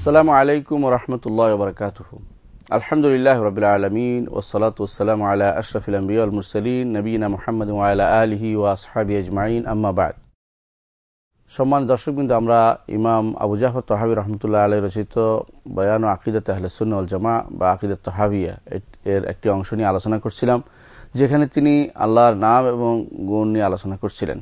আসসালামু আলাইকুম রহমতুল্লাহ বরকাতুহ। আলহামদুলিল্লাহ রবিল আলমিন ওসলাত ওসালাম আলা আশরফিল আম্বিয়াল মুরসলিন নবীনা মোহাম্মদ আলা আলহি আসহাবি আজমাইন আম্মাবাদ সম্মান দর্শকবৃন্দ, আমরা ইমাম আবু জাফর তহাবি রহমতুল্লাহ আলাই রচিত বয়ান ও আকিদত আহলসুল জামা বা আকিদত তহাবিয়া এর একটি অংশ নিয়ে আলোচনা করছিলাম, যেখানে তিনি আল্লাহর নাম এবং গুণ নিয়ে আলোচনা করছিলেন।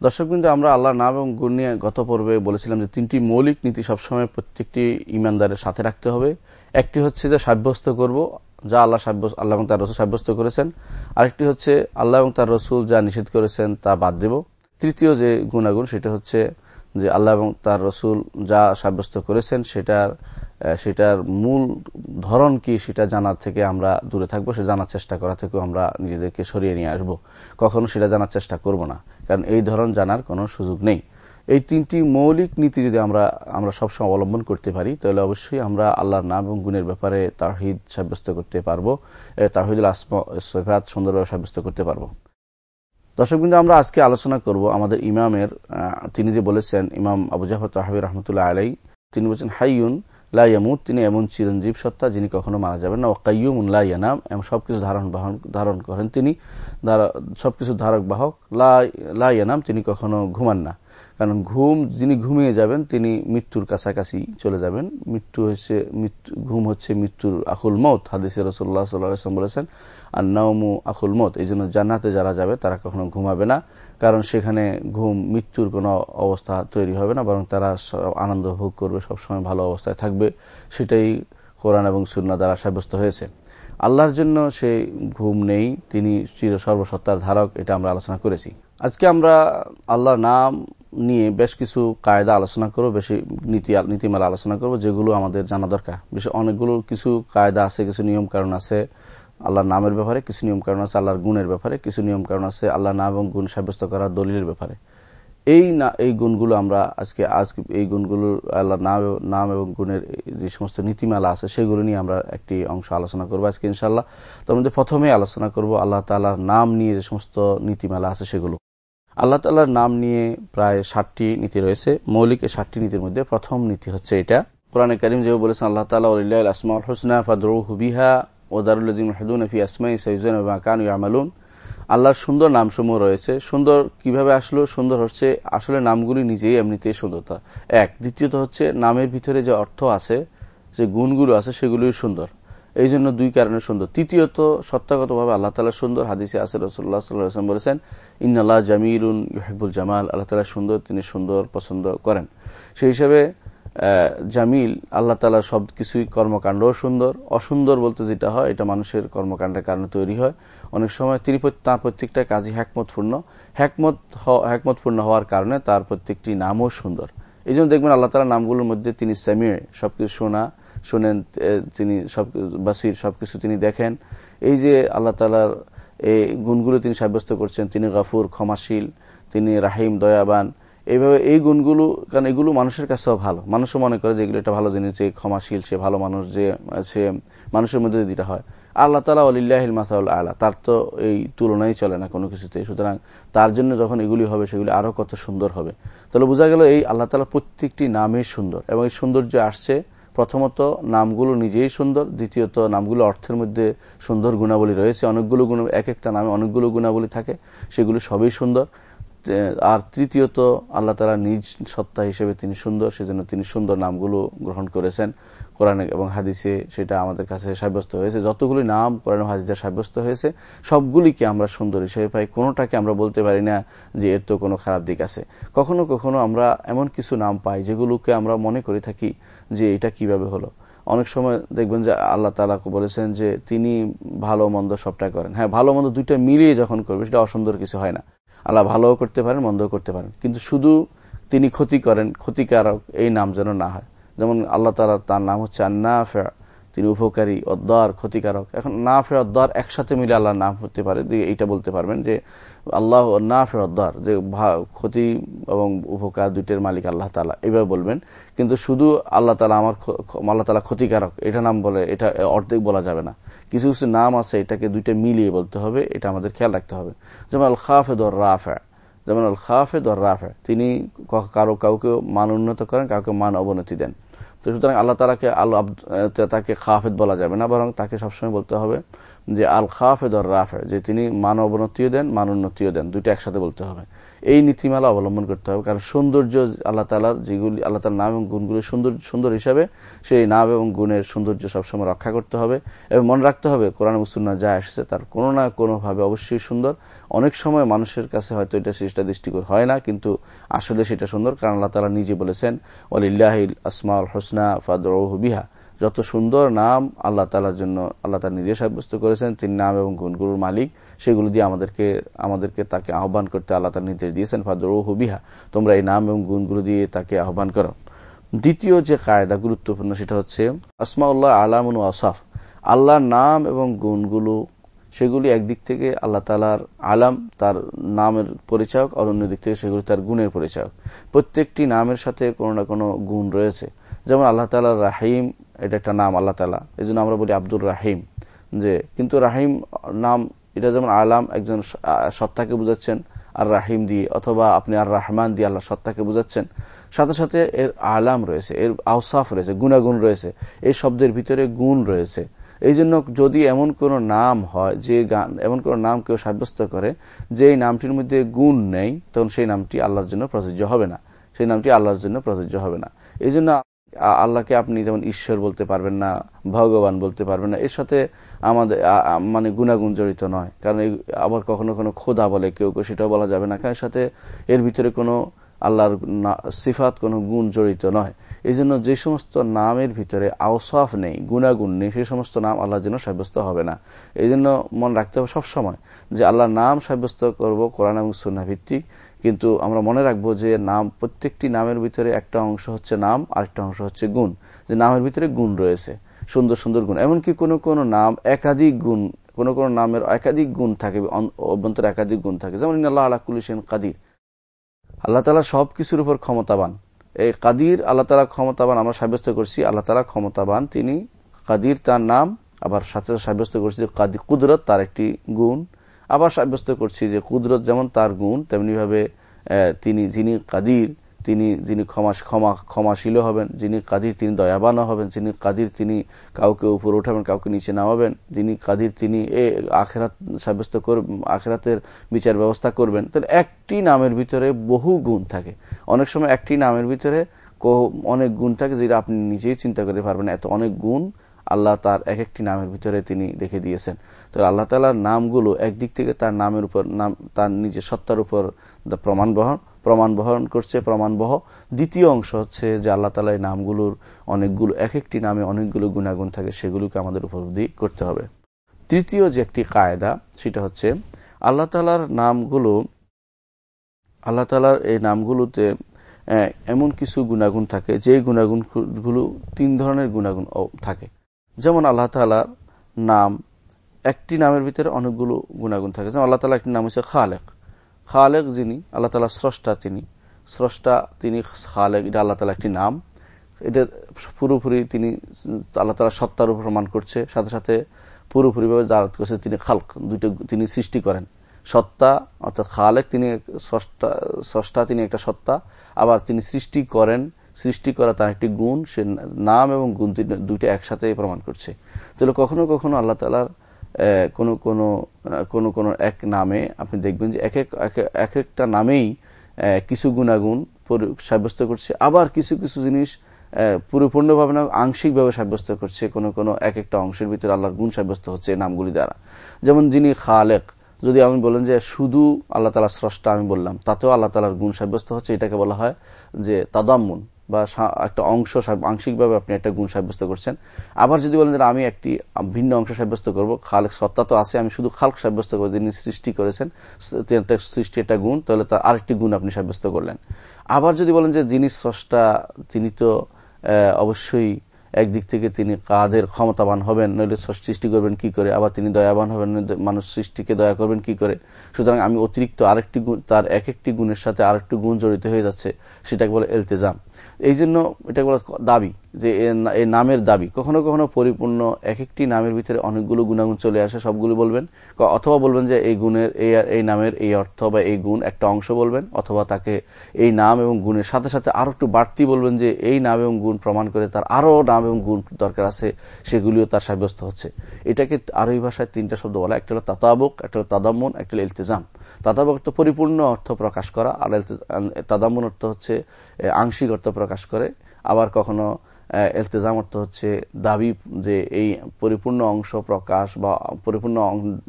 দর্শকবৃন্দ আমরা আল্লাহর নাম এবং গুণ নিয়ে গত পর্বে বলেছিলাম যে তিনটি মৌলিক নীতি সবসময় প্রত্যেকটি ইমানদারের সাথে রাখতে হবে। একটি হচ্ছে যে সাব্যস্ত করব, যা আল্লাহ সাব্যস্ত, আল্লাহ এবং তার রসুল সাব্যস্ত করেছেন। আরেকটি হচ্ছে আল্লাহ এবং তার রসুল যা নিষেধ করেছেন তা বাদ দেব। তৃতীয় যে গুণাগুণ, সেটা হচ্ছে যে আল্লাহ এবং তার রসুল যা সাব্যস্ত করেছেন, সেটার সেটার মূল ধরন কি সেটা জানার থেকে আমরা দূরে থাকব, সে জানার চেষ্টা করা থেকেও আমরা নিজেদেরকে সরিয়ে নিয়ে আসব। কখনো সেটা জানার চেষ্টা করব না, কারণ এই ধরন জানার কোনো সুযোগ নেই। এই তিনটি মৌলিক নীতি যদি আমরা আমরা সবসময় অবলম্বন করতে পারি, তাহলে অবশ্যই আমরা আল্লাহর নাম এবং গুণের ব্যাপারে তাহিদ সাব্যস্ত করতে পারব তাহিদুল আসমাত সুন্দরভাবে সাব্যস্ত করতে পারব। দর্শক বিন্দু, আমরা আজকে আলোচনা করব আমাদের ইমামের তিনি যে বলেছেন, ইমাম আবু জাফর তাহাবি রহমতুল্লাহ আলাই তিনি বলছেন, হাইয়ুন লাইয়ামুদ তিনি এমন চিরঞ্জীব সত্তা যিনি কখনো মারা যাবেন না। ওকাইয়ুম লাইয়ানাম এমন সবকিছু ধারণ বাহন, ধারণ করেন তিনি। সবকিছু ধারক বাহক লাইয়ানাম তিনি কখনো ঘুমান না। কারণ ঘুম, যিনি ঘুমিয়ে যাবেন, তিনি মৃত্যুর কাছাকাছি চলে যাবেন। মৃত্যু হচ্ছে ঘুম হচ্ছে মৃত্যুর আকুল মত হাদিসে রসুল্লাহ সাল্লাম বলেছেন আর নাওমু আকুল মত এই জন্য জান্নাতে যারা যাবে, তারা কখনো ঘুমাবে না। কারণ সেখানে ঘুম, মৃত্যুর কোনো অবস্থা তৈরি হবে না, বরং তারা আনন্দ ভোগ করবে, সবসময় ভালো অবস্থায় থাকবে। সেটাই কোরআন এবং সুন্না দ্বারা সাব্যস্ত হয়েছে। আল্লাহর জন্য সে ঘুম নেই, তিনি চির সর্বসত্তার ধারক, এটা আমরা আলোচনা করেছি। আজকে আমরা আল্লাহর নাম নিয়ে বেশ কিছু কায়দা আলোচনা করব, বেশি নীতি নীতিমালা আলোচনা করব, যেগুলো আমাদের জানা দরকার। বেশি অনেকগুলো কিছু কায়দা আছে, কিছু নিয়ম কারণ আছে আল্লাহর নামের ব্যাপারে, কিছু নিয়ম কারণ আছে আল্লাহর গুণের ব্যাপারে, কিছু নিয়ম কারণ আছে আল্লাহর নাম এবং গুণ সাব্যস্ত করার দলিলের ব্যাপারে। এই না, এই গুণগুলো আমরা আজকে, আজ এই গুণগুলো আল্লাহ নাম নাম এবং গুণের যে সমস্ত নীতিমালা আছে, সেগুলো নিয়ে আমরা একটি অংশ আলোচনা করব আজকে ইনশাল্লাহ তার মধ্যে প্রথমে আলোচনা করব আল্লাহ তাল্লাহর নাম নিয়ে যে সমস্ত নীতিমালা আছে সেগুলো। আল্লাহ তাল্লাহর নাম নিয়ে প্রায় ষাটটি নীতি রয়েছে। মৌলিক এই ষাটটি নীতির মধ্যে প্রথম নীতি হচ্ছে এটা। কোরআনে করিম যেভাবে বলেছেন, আল্লাহ তাল্লাহ আসমাউল হোসনা ফাদরু হুবিহা ওদারুল্লাদিন হাদুন ফি আসমাই সৈজন ইয়ামালুন। আল্লাহর সুন্দর নামসমূহ রয়েছে। সুন্দর কীভাবে আসলো? সুন্দর হচ্ছে আসলে নামগুলি নিজেই এমনিতেই সুন্দরতা। এক, দ্বিতীয়ত হচ্ছে নামের ভিতরে যে অর্থ আছে, যে গুণগুলো আছে, সেগুলোই সুন্দর। এই জন্য দুই কারণে সুন্দর। তৃতীয়ত সত্তাগতভাবে আল্লাহ তালা সুন্দর হাদিসে আসে রসুল্লাহ সাল্লাম বলেছেন ইন্নআল্লাহ জামিরুন ইহিবুল জামাল। আল্লাহ তালা সুন্দর, তিনি সুন্দর পছন্দ করেন। সেই হিসাবে জামিল আল্লাহ তালা সব কিছুই কর্মকাণ্ডও সুন্দর। অসুন্দর বলতে যেটা হয়, এটা মানুষের কর্মকাণ্ডের কারণে তৈরি হয়। অনেক সময় তিনি তাঁর প্রত্যেকটা কাজই হ্যাকমতপূর্ণ হ্যাকমত হ্যাকমতপূর্ণ হওয়ার কারণে তার প্রত্যেকটি নামও সুন্দর। এই জন্য দেখবেন আল্লাহ তালা নামগুলোর মধ্যে তিনি সেমিয়ে সবকিছু শোনা শোনেন তিনি সব, বাসির সবকিছু তিনি দেখেন। এই যে আল্লাহ তালার এই গুণগুলো তিনি সাব্যস্ত করছেন, তিনি গাফুর, ক্ষমাশীল, তিনি রাহিম, দয়াবান, এইভাবে এই গুণগুলো, কারণ এগুলো মানুষের কাছেও ভালো। মানুষও মনে করে যে এগুলো একটা ভালো জিনিস, যে ক্ষমাশীল, সে ভালো মানুষ, যে, সে মানুষের মধ্যে যেটা হয়। আল্লাহ তালা আলিল্লাহিল মাসাউল আল্লাহ তার তো এই তুলনাই চলে না কোনো কিছুতে সুতরাং তার জন্য যখন এগুলি হবে, সেগুলি আরও কত সুন্দর হবে। তাহলে বোঝা গেল এই আল্লাহ তালা প্রত্যেকটি নামই সুন্দর এবং এই সৌন্দর্য আসছে প্রথমত, নামগুলো নিজেই সুন্দর, দ্বিতীয়ত, নামগুলো অর্থের মধ্যে সুন্দর গুণাবলী রয়েছে, অনেকগুলো গুণ, এক একটা নামে অনেকগুলো গুণাবলী থাকে, সেগুলো সবই সুন্দর। আর তৃতীয়ত, আল্লাহ তালা নিজ সত্তা হিসেবে তিনি সুন্দর, সেজন্য তিনি সুন্দর নামগুলো গ্রহণ করেছেন কোরআন এবং হাদিসে, সেটা আমাদের কাছে সাব্যস্ত হয়েছে। যতগুলি নাম কোরআন হাদিসে সাব্যস্ত হয়েছে, সবগুলিকে আমরা সুন্দর হিসেবে পাই, কোনোটাকে আমরা বলতে পারি না যে এর তো কোনো খারাপ দিক আছে। কখনো কখনো আমরা এমন কিছু নাম পাই, যেগুলোকে আমরা মনে করে থাকি যে এটা কীভাবে হলো। অনেক সময় দেখবেন যে আল্লাহ তালা বলেছেন যে তিনি ভালো মন্দ সবটা করেন। হ্যাঁ ভালো মন্দ দুইটা মিলিয়ে যখন করবে, সেটা অসুন্দর কিছু হয় না। আল্লাহ ভালোও করতে পারেন, মন্দও করতে পারেন। কিন্তু শুধু তিনি ক্ষতি করেন, ক্ষতিকারক এই নাম যেন না হয়। যেমন আল্লাহ তালা তার নাম হচ্ছে আন্না আন্নাফা। তিনি উপকারী অদ্দার ক্ষতিকারক। এখন না ফে অদ্দার একসাথে মিলে আল্লাহর নাম হতে পারে এইটা বলতে পারবেন যে আল্লাহ না ফে অদ্দার যে ক্ষতি এবং উপকার দুইটের মালিক আল্লাহ তালা এভাবে বলবেন। কিন্তু শুধু আল্লাহ তালা আমার আল্লাহ তালা ক্ষতিকারক, এটা নাম বলে, এটা অর্ধেক বলা যাবে না। কিছু কিছু নাম আছে, এটাকে দুইটা মিলিয়ে বলতে হবে, এটা আমাদের খেয়াল রাখতে হবে। যেমন আল খাফেদ রাফা, যেমন আল খাফেদ রাফা, তিনি কারও কাউকে মান উন্নত করেন, কাউকে মান অবনতি দেন। তো সুতরাং আল্লাহ তালাকে আল্লাহ তাকে খাফেদ বলা যাবে না, বরং তাকে সবসময় বলতে হবে যে আল খাফেদ আর রাফে, যে তিনি মান অবনতিও দেন মান উন্নতিও দেন, দুইটা একসাথে বলতে হবে। এই নীতিমালা অবলম্বন করতে হবে, কারণ সৌন্দর্য আল্লাহ তালার যেগুলি, আল্লাহ তালার নাম এবং গুণগুলি সুন্দর সুন্দর হিসাবে সেই নাম এবং গুণের সৌন্দর্য সবসময় রক্ষা করতে হবে। এবং মনে রাখতে হবে, কোরআন মুসুন্না যা এসেছে তার কোনো না কোনোভাবে অবশ্যই সুন্দর। অনেক সময় মানুষের কাছে হয়তো এটা সেটা দৃষ্টিকর হয় না, কিন্তু আসলে সেটা সুন্দর, কারণ আল্লাহ তালা নিজে বলেছেন ওলিল্লাহিল আসমাউল হোসনা ফাদরৌহ বিহা। যত সুন্দর নাম আল্লাহ তালার জন্য, আল্লাহ তালা নিজে সাব্যস্ত করেছেন, তিনি নাম এবং গুণগুলোর মালিক, সেগুলো দিয়ে আমাদেরকে আমাদেরকে তাকে আহ্বান করতে আল্লাহ তালা নির্দেশ দিয়েছেন, ফাদরৌহ বিহা। তোমরা এই নাম এবং গুণগুলো দিয়ে তাকে আহ্বান করো। দ্বিতীয় যে কায়দা গুরুত্বপূর্ণ, সেটা হচ্ছে আসমাউল্লাহ আলামুন আসাফ আল্লাহর নাম এবং গুণগুলো, সেগুলি একদিক থেকে আল্লাহ তালার আলাম, তার নামের পরিচয়ক, আর অন্য দিক থেকে সেগুলি তার গুণের পরিচয়ক। প্রত্যেকটি নামের সাথে কোনো না কোনো গুণ রয়েছে। যেমন আল্লাহ তালা রাহিম এটা একটা নাম আল্লাহ তালা এই জন্য আমরা বলি আব্দুর রাহিম। যে, কিন্তু রাহিম নাম, এটা যেমন আলাম, একজন সত্তাকে বুঝাচ্ছেন, আর রাহিম দিয়ে, অথবা আপনি আর রাহমান দিয়ে আল্লাহ সত্তাকে বুঝাচ্ছেন। সাথে সাথে এর আলাম রয়েছে, এর আউসাফ রয়েছে, গুণাগুণ রয়েছে, এই শব্দের ভিতরে গুণ রয়েছে। এই জন্য যদি এমন কোন নাম হয়, যে গান, এমন কোন নাম কেউ সাব্যস্ত করে, যে এই নামটির মধ্যে গুণ নেই, তখন সেই নামটি আল্লাহর জন্য প্রযোজ্য হবে না। সেই নামটি আল্লাহর জন্য প্রযোজ্য হবে না। এই জন্য আল্লাহকে আপনি যেমন ঈশ্বর বলতে পারবেন না, ভগবান বলতে পারবেন না, এর সাথে আমাদের মানে গুণাগুণ জড়িত নয়। কারণ আবার কখনো কোনো খোদা বলে কেউ কেউ, সেটাও বলা যাবে না। কারণ সাথে এর ভিতরে কোনো আল্লাহর সিফাত, কোনো গুণ জড়িত নয়। এই জন্য যে সমস্ত নামের ভিতরে আওসাফ নেই, গুণাগুণ নেই সেই সমস্ত নাম আল্লাহর জন্য সাব্যস্ত হবে না। এই জন্য মন রাখতে হবে সবসময় যে আল্লাহর নাম সাব্যস্ত করব কোরআন এবং সুন্না ভিত্তিক। কিন্তু আমরা মনে রাখব যে নাম, প্রত্যেকটি নামের ভিতরে একটা অংশ হচ্ছে নাম, আরেকটা অংশ হচ্ছে গুণ। যে নামের ভিতরে গুণ রয়েছে, সুন্দর সুন্দর গুণ। এমনকি কোন কোন নাম একাধিক গুণ, কোন কোন নামের একাধিক গুণ থাকে অভ্যন্তরে একাধিক গুণ থাকে। যেমন আল্লাহ আলাকুল সেন কাদির। আল্লাহ তালা সব কিছুর উপর ক্ষমতাবান। এই কাদির, আল্লাহ তালা ক্ষমতাবান, আমরা সাব্যস্ত করছি, আল্লাহ তালা ক্ষমতাবান, তিনি কাদির তার নাম, আবার সাথে সাব্যস্ত করছি যে কাদি, কুদরত তার একটি গুণ। আবার সাব্যস্ত করছি যে কুদরত যেমন তার গুণ, তেমনিভাবে তিনি, যিনি কাদির, তিনি, যিনি ক্ষমা ক্ষমা ক্ষমাশীল হবেন, যিনি কাদির, তিনি দয়াবানও হবেন, যিনি কাদির, তিনি কাউকে উপর উঠাবেন, কাউকে নিচে নামাবেন, যিনি কাদির, তিনি, এ, আখেরাত সাব্যস্ত কর, আখেরাতের বিচার ব্যবস্থা করবেন। তাহলে একটি নামের ভিতরে বহু গুণ থাকে। অনেক সময় একটি নামের ভিতরে অনেক গুণ থাকে যেটা আপনি নিজেই চিন্তা করতে পারবেন এত অনেক গুণ আল্লাহ তার এক একটি নামের ভিতরে তিনি রেখে দিয়েছেন। তো আল্লাহ তালার নামগুলো একদিক থেকে তার নামের উপর, নাম, তার নিজের সত্তার উপর প্রমাণ বহন প্রমাণ বহন করছে প্রমাণবহ দ্বিতীয় অংশ হচ্ছে যে আল্লাহ তালা নামগুলোর অনেকগুলো এক একটি নামে অনেকগুলো গুণাগুণ থাকে, সেগুলোকে আমাদের উপলব্ধি করতে হবে। তৃতীয় যে একটি কায়দা, সেটা হচ্ছে আল্লাহ তালার নামগুলো, আল্লাহ তালার এই নামগুলোতে এমন কিছু গুণাগুণ থাকে যে গুণাগুণগুলো তিন ধরনের গুণাগুণ থাকে। যেমন আল্লাহ তালার নাম, একটি নামের ভিতরে অনেকগুলো গুণাগুণ থাকে। যেমন আল্লাহ তালা একটি নাম হচ্ছে খালেক। খালেক যিনি, আল্লাহ তালা স্রষ্টা তিনি। স্রষ্টা তিনি খালেক, এটা আল্লাহ তালা একটি নাম। এটা পুরোপুরি তিনি আল্লাহ তালা সত্তার উপর প্রমাণ করছে। সাথে সাথে পুরোপুরিভাবে দাঁড়াত করছে তিনি খালক, দুইটা তিনি সৃষ্টি করেন। সত্তা, অর্থাৎ খালেক তিনি স্রষ্টা স্রষ্টা তিনি একটা সত্তা। আবার তিনি সৃষ্টি করেন সৃষ্টি করা তার একটি গুণ, সে নাম এবং গুণ দুইটা একসাথে প্রমাণ করছে। তাহলে কখনো কখনো আল্লাহ তালার কোন কোন কোন কোন এক নামে আপনি দেখবেন যে এক এক একটা নামেই কিছু গুণাগুণ সাব্যস্ত করছে। আবার কিছু কিছু জিনিস পরিপূর্ণভাবে না, আংশিকভাবে সাব্যস্ত করছে। কোন কোন এক একটা অংশের ভিতরে আল্লাহর গুণ সাব্যস্ত হচ্ছে এই নামগুলি দ্বারা। যেমন যিনি খালেক, যদি আমি বলেন যে শুধু আল্লাহ তালা স্রষ্টা আমি বললাম, তাতেও আল্লাহ তালার গুণ সাব্যস্ত হচ্ছে। এটাকে বলা হয় যে তাদাম্মুন। বা একটা অংশ আংশিকভাবে আপনি একটা গুণ সাব্যস্ত করছেন। আবার যদি বলেন যে আমি একটি ভিন্ন অংশ সাব্যস্ত করব, খালেক সত্তা তো আছে, আমি শুধু খালক সাব্যস্ত করব তিনি সৃষ্টি করেছেন সৃষ্টি একটা গুণ, তাহলে তার আরেকটি গুণ আপনি সাব্যস্ত করলেন। আবার যদি বলেন যে যিনি স্রষ্টা, তিনি তো অবশ্যই একদিক থেকে তিনি কাদের ক্ষমতাবান হবেন, নইলে সৃষ্টি করবেন কি করে? আবার তিনি দয়াবান হবেন মানুষ সৃষ্টিকে দয়া করবেন কি করে? সুতরাং আমি অতিরিক্ত আরেকটি গুণ, তার এক একটি গুণের সাথে আরেকটি গুণ জড়িত হয়ে যাচ্ছে, সেটাকে বলে এলতেজাম। এই জন্য এটা দাবি। যে এই নামের দাবি, কখনো কখনো পরিপূর্ণ এক একটি নামের ভিতরে অনেকগুলো গুণাগুণ চলে আসে, সবগুলো বলবেন। অথবা বলবেন যে এই গুণের, এই এই নামের এই অর্থ বা এই গুণ একটা অংশ বলবেন, অথবা তাকে এই নাম এবং গুণের সাথে সাথে আরও একটু বাড়তি বলবেন যে এই নাম এবং গুণ প্রমাণ করে তার আরও নাম এবং গুণ দরকার আছে, সেগুলিও তার সাব্যস্ত হচ্ছে। এটাকে আরবি ভাষায় তিনটা শব্দ বলা, একটা হলো তাতাবক, একটা হলো তাদাম্মন, একটা হলো ইলতেজাম। তাতাবক তো পরিপূর্ণ অর্থ প্রকাশ করা, আর তাদাম্মন অর্থ হচ্ছে আংশিক অর্থ প্রকাশ করে, আবার কখনো এলতেজাম অর্থ হচ্ছে দাবি যে এই পরিপূর্ণ অংশ প্রকাশ বা পরিপূর্ণ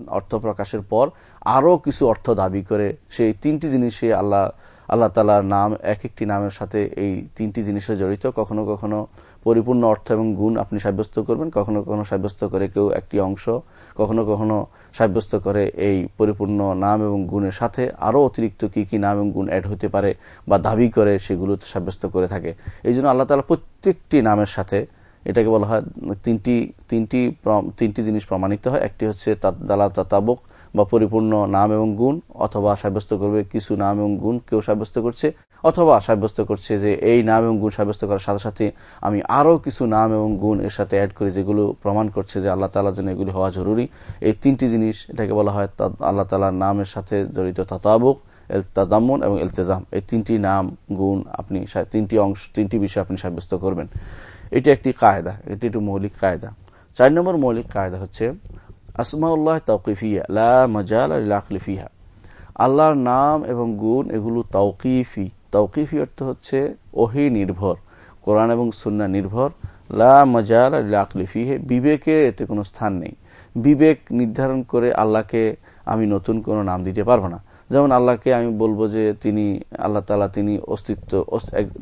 অর্থ প্রকাশের পর আরও কিছু অর্থ দাবি করে। সেই তিনটি জিনিসে আল্লাহ আল্লাহ তালার নাম, এক একটি নামের সাথে এই তিনটি জিনিসে জড়িত। কখনো কখনো পরিপূর্ণ অর্থ এবং গুণ আপনি সাব্যস্ত করবেন। কখনো কখনো সাব্যস্ত করে কেউ একটি অংশ, কখনো কখনো সাব্যস্ত করে এই পরিপূর্ণ নাম এবং গুণের সাথে আরও অতিরিক্ত কি কি নাম এবং গুণ অ্যাড হতে পারে বা দাবি করে সেগুলো সাব্যস্ত করে থাকে। এই জন্য আল্লাহ তালা প্রত্যেকটি নামের সাথে এটাকে বলা হয় তিনটি তিনটি তিনটি জিনিস প্রমাণিত হয়। একটি হচ্ছে দালা তাতাবক বা পরিপূর্ণ নাম এবং গুণ, অথবা সাব্যস্ত করবে কিছু নাম এবং গুণ কেউ সাব্যস্ত করছে, অথবা সাব্যস্ত করছে যে এই নাম এবং গুণ সাব্যস্ত করার সাথে সাথে আমি আরও কিছু নাম এবং গুণ এর সাথে অ্যাড করি যেগুলো প্রমাণ করছে যে আল্লাহ তালার জন্য এগুলি হওয়া জরুরি। এই তিনটি জিনিস এটাকে বলা হয় আল্লাহ তালার নামের সাথে জড়িত তাতাবুক তাদাম্মন এবং এলতেজাম। এই তিনটি নাম, গুণ আপনি তিনটি অংশ, তিনটি বিষয় আপনি সাব্যস্ত করবেন। এটি একটি কায়দা, এটি একটি মৌলিক কায়দা। চার নম্বর মৌলিক কায়দা হচ্ছে আসমাউল্লাহ তৌকিফিয়া লা আল্লাহর নাম এবং গুণ এগুলো তৌকিফি তৌকিফি অর্থ হচ্ছে ওহি নির্ভর, কোরআন এবং সুন্না নির্ভর। লা মজাল আকলিফিহে বিবেকে এতে কোনো স্থান নেই। বিবেক নির্ধারণ করে আল্লাহকে আমি নতুন কোনো নাম দিতে পারব না। যেমন আল্লাহকে আমি বলব যে তিনি, আল্লাহ তালা তিনি অস্তিত্ব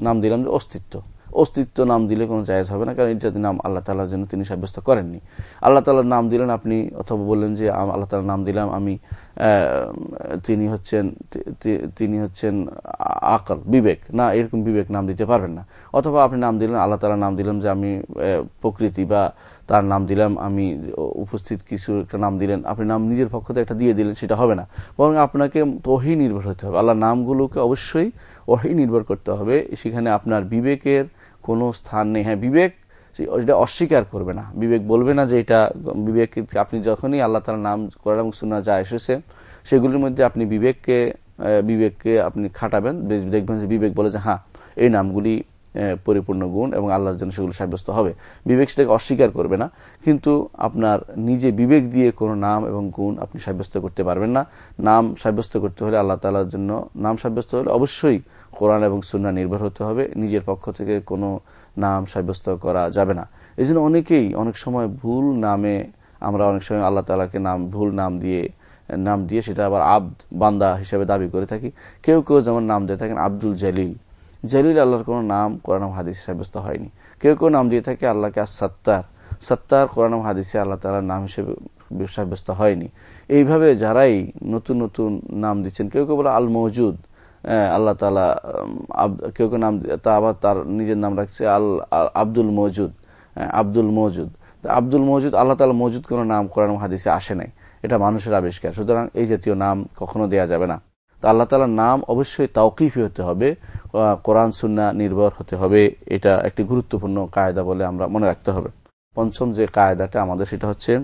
নাম দিলাম যে অস্তিত্ব। অস্তিত্ব নাম দিলে কোনো জায়জ হবে না, কারণ এটা নাম আল্লাহ তালার জন্য তিনি সাব্যস্ত করেননি। আল্লাহ তালার নাম দিলেন আপনি, অথবা বললেন যে আল্লাহ তালার নাম দিলাম আমি তিনি হচ্ছেন তিনি হচ্ছেন আকল বিবেক। না, এরকম বিবেক নাম দিতে পারবেন না। অথবা আপনি নাম দিলেন, আল্লাহ তালার নাম দিলাম যে আমি প্রকৃতি বা তার নাম দিলাম আমি উপস্থিত কিছু একটা নাম দিলেন, আপনি নাম নিজের পক্ষ থেকে একটা দিয়ে দিলেন, সেটা হবে না। বরং আপনাকে তহি নির্ভর হতে হবে। আল্লাহ নামগুলোকে অবশ্যই ওহি নির্ভর করতে হবে। সেখানে আপনার বিবেকের কোনো স্থান নেই। হ্যাঁ বিবেক এটা অস্বীকার করবে না। বিবেক বলবে না যে এটা বিবেক, আপনি যখনই আল্লাহ তালা নাম করার এবং শোনা যা এসেছে, সেগুলির মধ্যে আপনি বিবেককে বিবেককে আপনি খাটাবেন। দেখবেন যে বিবেক বলে যে হ্যাঁ এই নামগুলি পরিপূর্ণ গুণ এবং আল্লাহর জন্য সেগুলো সাব্যস্ত হবে। বিবেক সেটাকে অস্বীকার করবে না, কিন্তু আপনার নিজে বিবেক দিয়ে কোনো নাম এবং গুণ আপনি সাব্যস্ত করতে পারবেন না। নাম সাব্যস্ত করতে হলে আল্লাহ তালার জন্য, নাম সাব্যস্ত হলে অবশ্যই কোরআন এবং সুন্না নির্ভর হতে হবে। নিজের পক্ষ থেকে কোনো নাম সাব্যস্ত করা যাবে না। এই জন্য অনেকেই অনেক সময় ভুল নামে আমরা অনেক সময় আল্লাহ তালাকে নাম, ভুল নাম দিয়ে নাম দিয়ে সেটা আবার আব্দ, বান্দা হিসেবে দাবি করে থাকি। কেউ কেউ যেমন নাম দিয়ে থাকেন আব্দুল জালিল। জালিল আল্লাহর কোন নাম কোরআন হাদিস সাব্যস্ত হয়নি। কেউ কেউ নাম দিয়ে থাকে আল্লাহকে আর সত্তার সত্তার কোরআন হাদিসে আল্লাহ তালার নাম হিসেবে সাব্যস্ত হয়নি। এইভাবে যারাই নতুন নতুন নাম দিচ্ছেন, কেউ কেউ বলে আল মৌজুদ আল্লাহ তালা কেউ কেউ নাম তা আবার তার নিজের নাম রাখছে আল আব্দুল মৌজুদ। আব্দুল মৌজুদ। আব্দুল মজুদ, আল্লাহ তালা মজুদ কোন নাম কোরআন হাদিসে আসে নাই। এটা মানুষের আবিষ্কার। সুতরাং এই জাতীয় নাম কখনো দেয়া যাবে না। তা আল্লাহ তালার নাম অবশ্যই তাওকিফি হতে হবে কোরআন সুন্না নির্ভর হতে হবে। এটা একটি গুরুত্বপূর্ণ কায়দা বলে আমরা মনে রাখতে হবে। পঞ্চম যে কায়দাটা আমাদের সেটা হচ্ছে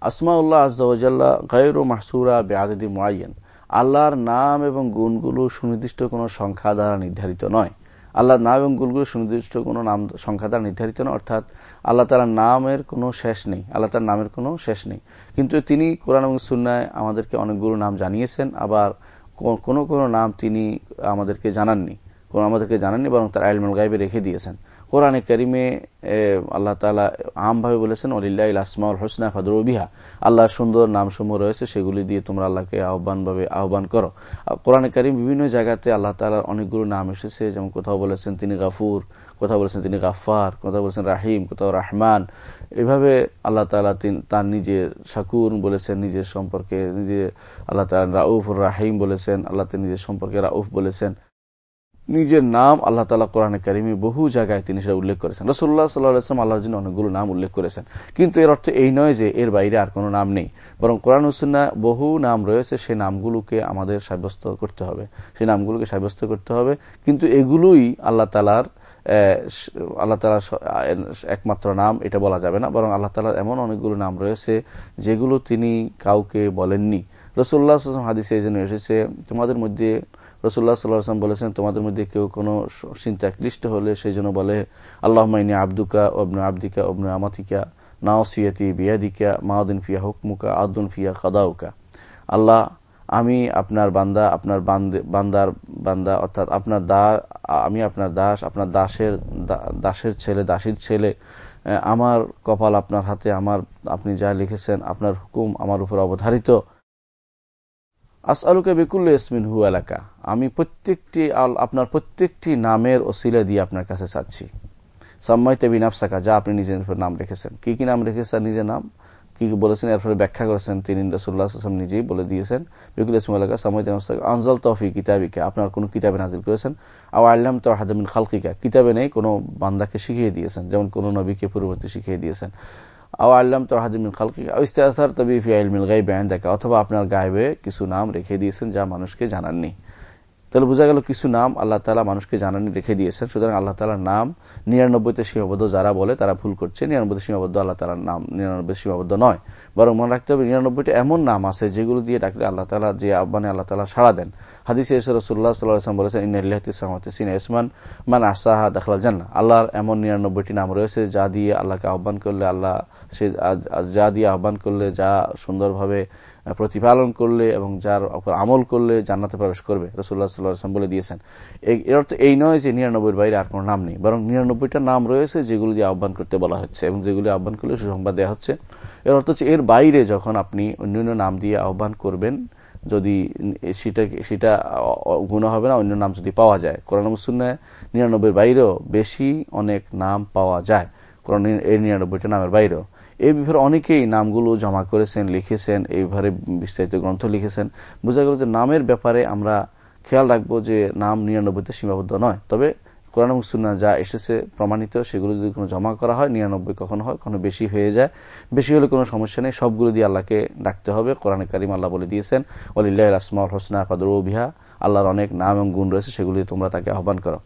আসমাউল্লাহ আজাল্লাহ গায়র মাহসুরা বেআদি মোয়াইন আল্লাহর নাম এবং গুণগুলো সুনির্দিষ্ট কোনো সংখ্যা দ্বারা নির্ধারিত নয়। আল্লাহর নাম এবং গুণগুলো সুনির্দিষ্ট কোনো নাম, সংখ্যা দ্বারা নির্ধারিত নয়, অর্থাৎ আল্লাহ তালার নামের কোনো শেষ নেই, আল্লাহ তার নামের কোনো শেষ নেই। কিন্তু তিনি কোরআন এবং সুন্নায় আমাদেরকে অনেকগুলো নাম জানিয়েছেন, আবার কোন কোন নাম তিনি আমাদেরকে জানাননি, কোন আমাদেরকে জানাননি, বরং তার আলমুল গাইবে রেখে দিয়েছেন। কোরআনে করিমে আল্লাহ তালা আমভাবে বলেছেন অলিল্লাহ আসমাউল হোসনা ফাদরবিহা আল্লাহর সুন্দর নামসমূহ রয়েছে, সেগুলি দিয়ে তোমরা আল্লাহকে আহ্বানভাবে আহ্বান করো। কোরআনে করিম বিভিন্ন জায়গাতে আল্লাহ তালার অনেকগুলো নাম এসেছে, যেমন কোথাও বলেছেন তিনি গাফুর, কোথাও বলেছেন তিনি গাফার কোথাও বলেছেন রাহিম, কোথাও রাহমান। এভাবে আল্লাহ তালা তার নিজের শাকুর বলেছেন, নিজের সম্পর্কে নিজে আল্লাহ তালা রাউফ রাহিম বলেছেন, আল্লাহ নিজের সম্পর্কে রাউফ বলেছেন। নিজের নাম আল্লাহ তালা কোরআন কারিমি বহু জায়গায় তিনি সেটা উল্লেখ করেছেন। রসুল্লাহ সাল্লাহাম আল্লাহর জন্য অনেকগুলো নাম উল্লেখ করেছেন। কিন্তু এর অর্থ এই নয় যে এর বাইরে আর কোনো নাম নেই। বরং কোরআন হুসুন্না বহু নাম রয়েছে সেই নামগুলোকে আমাদের সাব্যস্ত করতে হবে। সেই নামগুলোকে সাব্যস্ত করতে হবে। কিন্তু এগুলোই আল্লাহ তালার আল্লাহ তালা একমাত্র নাম, এটা বলা যাবে না। বরং আল্লাহ তালার এমন অনেকগুলো নাম রয়েছে যেগুলো তিনি কাউকে বলেননি। রসুল্লাহ হাদিসে এই জন্য এসেছে, তোমাদের মধ্যে রসুল্লাহ সাল্লাহাম বলেছেন, তোমাদের মধ্যে কেউ কোনো চিন্তা ক্লিষ্ট হলে সেই জন্য বলে আল্লাহ মাইনি আব্দুকা অবনু আব্দিকা অবনু আমাতিকা নাও নাওসিয়াতি বিয়াদিকা মাউদ্দিন ফিয়া হুকমুকা আদুন ফিয়া খাদাউকা। আল্লাহ, আমি আপনার বান্দা, আপনার বান্দার বান্দা, অর্থাৎ আপনার দা, আমি আপনার দাস, আপনার দাসের দাসের ছেলে, দাসীর ছেলে আমার কপাল আপনার হাতে, আমার, আপনি যা লিখেছেন, আপনার হুকুম আমার উপর অবধারিত। আসআলুকে বিকুল্ল ইসমিন হু এলাকা আমি প্রত্যেকটি আপনার প্রত্যেকটি নামের ওসিলা দিয়ে আপনার কাছে চাচ্ছি। সাম্মাইতে যা আপনি নিজের নাম রেখেছেন। কি কি নাম রেখেছেন নিজের নাম? কি কি বলেছেন? এরপরে ব্যাখ্যা করেছেন তিনি রসুল্লাহাম নিজেই বলে দিয়েছেন। বিকুল ইসমিন এলাকা সাম্মাইতে আনজাল তফি কিতাবিকে। আপনার কোন কিতাবে নাজিল করেছেন? আও আল্লাম তো হাদামিন খালকিকা, কিতাবে নেই, কোনো বান্দাকে শিখিয়ে দিয়েছেন। যেমন কোন নবীকে পূর্ববর্তী শিখিয়ে দিয়েছেন। আল্লাম তো হাদিমিন খালকি ইস্তার তবি ফিয়াইলমিল গাইব দেখা অথবা আপনার গাইবে কিছু নাম রেখে দিয়েছেন যা মানুষকে জানাননি তাহলে বোঝা গেল কিছু নাম আল্লাহ তালা মানুষকে জানানি রেখে দিয়েছেন। সুতরাং আল্লাহ তালার নাম নিরানব্বইতে সীমাবদ্ধ যারা বলে তারা ভুল করছে। নিরানব্বই সীমাবদ্ধ আল্লাহ তালার নাম নিরানব্বই সীমাবদ্ধ নয়। বরং মনে রাখতে হবে নিরানব্বইটা এমন নাম আছে যেগুলো দিয়ে ডাকলে আল্লাহ তালা যে আহ্বানে আল্লাহ তালা সাড়া দেন। হাদিসে রসুল্লাহ সাল্লাহাম বলেছেন ইন্দিন ইসমান মান আসাহা দাখলা জান্না আল্লাহর এমন নিরানব্বইটি নাম রয়েছে যা দিয়ে আল্লাহকে আহ্বান করলে আল্লাহ সে যা দিয়ে আহ্বান করলে যা সুন্দরভাবে প্রতিপালন করলে এবং যার আমল করলে জান্নাতে প্রবেশ করবে। রসুল্লাহ সাল্লাহাম বলে দিয়েছেন। এর অর্থ এই নয় যে নিরানব্বই বাইরে আর কোনো নাম নেই। বরং নিরানব্বইটা নাম রয়েছে যেগুলো দিয়ে আহ্বান করতে বলা হচ্ছে এবং যেগুলি আহ্বান করলে সুসংবাদ দেওয়া হচ্ছে। এর অর্থ হচ্ছে এর বাইরে যখন আপনি অন্যান্য নাম দিয়ে আহ্বান করবেন, যদি সেটা সেটা গুণ হবে না অন্য নাম যদি পাওয়া যায়। কোরআন মুসুন্নায় নিরানব্বই বাইরেও বেশি অনেক নাম পাওয়া যায়। কোরআন এই নিরানব্বইটা নামের বাইরেও। এই ব্যাপারে অনেকেই নামগুলো জমা করেছেন, লিখেছেন এই ব্যাপারে বিস্তারিত গ্রন্থ লিখেছেন। বোঝা গেল যে নামের ব্যাপারে আমরা খেয়াল রাখব যে নাম নিরানব্বইতে সীমাবদ্ধ নয়। তবে কোরআন সুন্না যা এসেছে প্রমাণিত, সেগুলো যদি কোনো জমা করা হয়, নিরানব্বই কখনো হয় কখনো বেশি হয়ে যায়। বেশি হলে কোনো সমস্যা নেই, সবগুলো দিয়ে আল্লাহকে ডাকতে হবে। কোরআন কারিম আল্লাহ বলে দিয়েছেন অলিল্লাহ আসমাউল হোসনা ফাদর বিহা। আল্লাহর অনেক নাম এবং গুণ রয়েছে, সেগুলি তোমরা তাকে আহ্বান করো।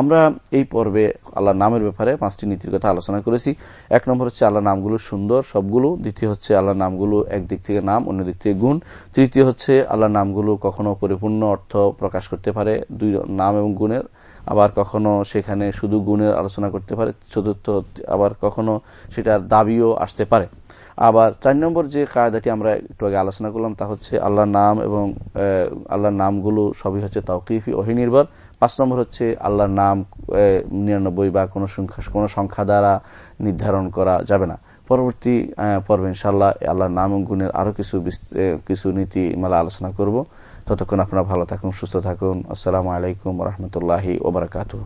আমরা এই পর্বে আল্লাহর নামের ব্যাপারে পাঁচটি নীতির কথা আলোচনা করেছি। এক নম্বর হচ্ছে আল্লাহ নামগুলো সুন্দর, সবগুলো। দ্বিতীয় হচ্ছে আল্লাহ নামগুলো একদিক থেকে নাম অন্য দিক থেকে গুণ। তৃতীয় হচ্ছে আল্লাহ নামগুলো কখনো পরিপূর্ণ অর্থ প্রকাশ করতে পারে। দুই নাম এবং গুণের আবার কখনো সেখানে শুধু গুণের আলোচনা করতে পারে, চতুর্থ আবার কখনো সেটার দাবিও আসতে পারে। আবার চার নম্বর যে কায়দাটি আমরা একটু আগে আলোচনা করলাম তা হচ্ছে আল্লাহর নাম এবং আল্লাহর নামগুলো সবই হচ্ছে তৌকিফি অহিনির্ভর। পাঁচ নম্বর হচ্ছে আল্লাহর নাম নিরানব্বই বা কোনো সংখ্যা কোনো সংখ্যা দ্বারা নির্ধারণ করা যাবে না। পরবর্তী পর্ব ইনশাল্লাহ আল্লাহর নাম গুণের আরও কিছু কিছু নীতি মালা আলোচনা করব। ততক্ষণ আপনারা ভালো থাকুন সুস্থ থাকুন। আসসালামু আলাইকুম রহমতুল্লাহি ওবরাকাতু